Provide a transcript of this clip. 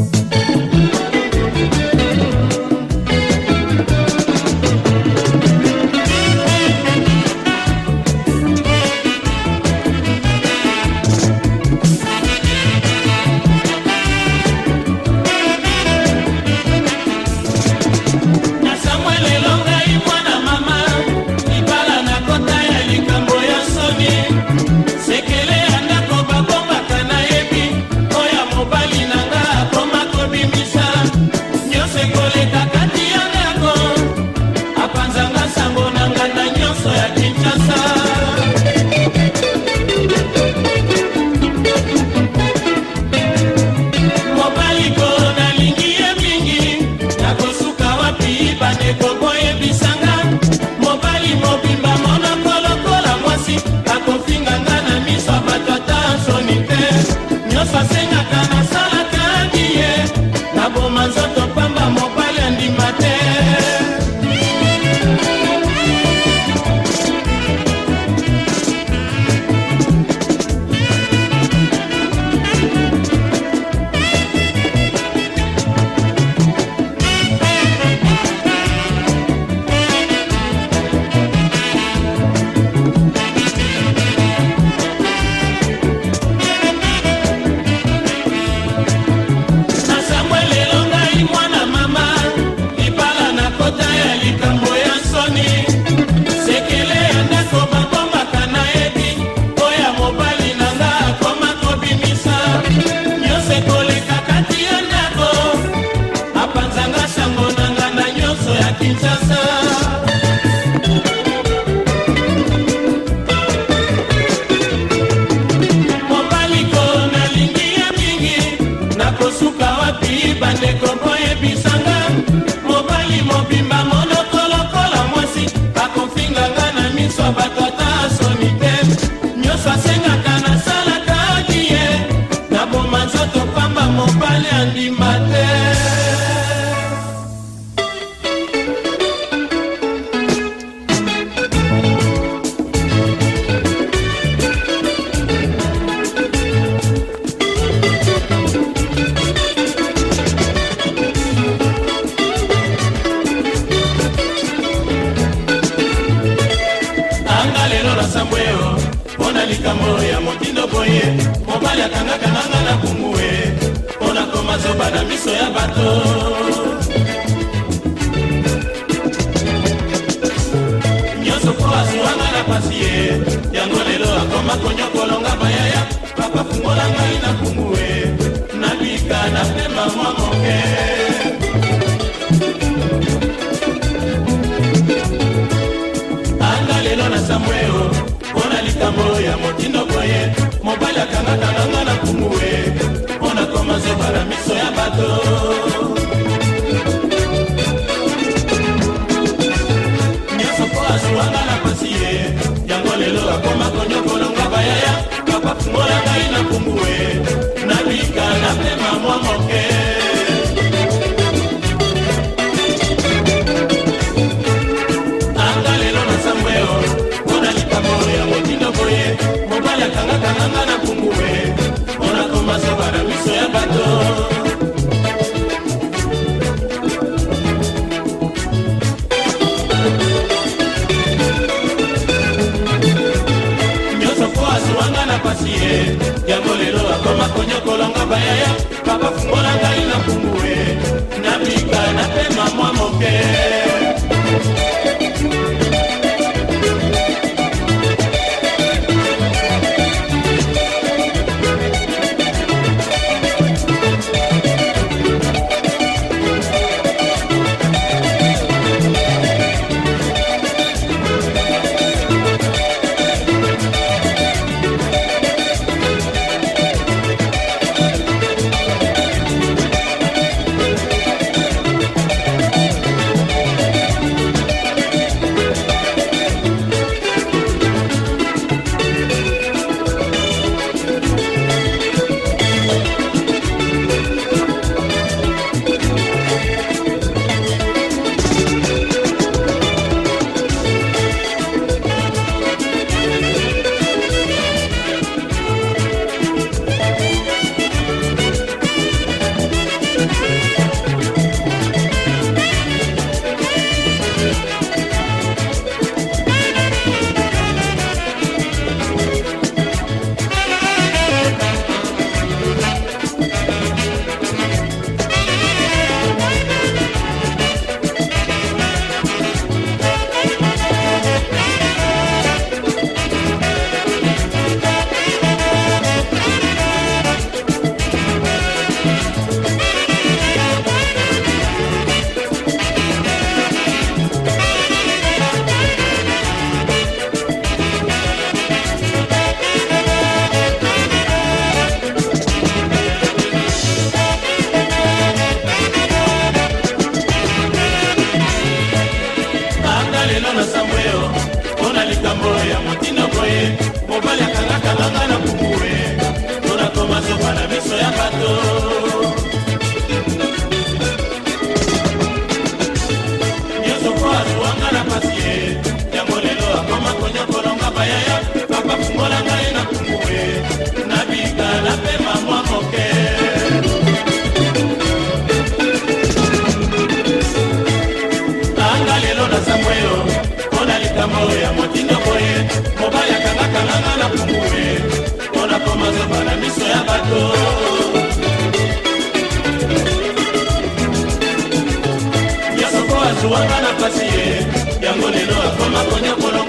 Música masambweo mpo na likambo ya motindo boye mobali akangaka nanga na kungue mpo na koma zoba na miso ya bato nyonso mpo azwanga na pasi ye yango lelo akoma konya kindoka ye mobali akangaka nanga na kungu we mpo na komanzebala miso ya bato bafungola ngai na kungu e na mika napema mwa moke ya motina boye mobali akangakananga na kukuwe mpona tomazoka na miso ya bato nyonso po azwanga na pasi ye yango lelo akoma konyokolonga bayaya bakafungola ngai na kukuwe na bikala mpe mamwa moke anga lelo na samuelo mpona likambo ya yango lelo akoma konya mpona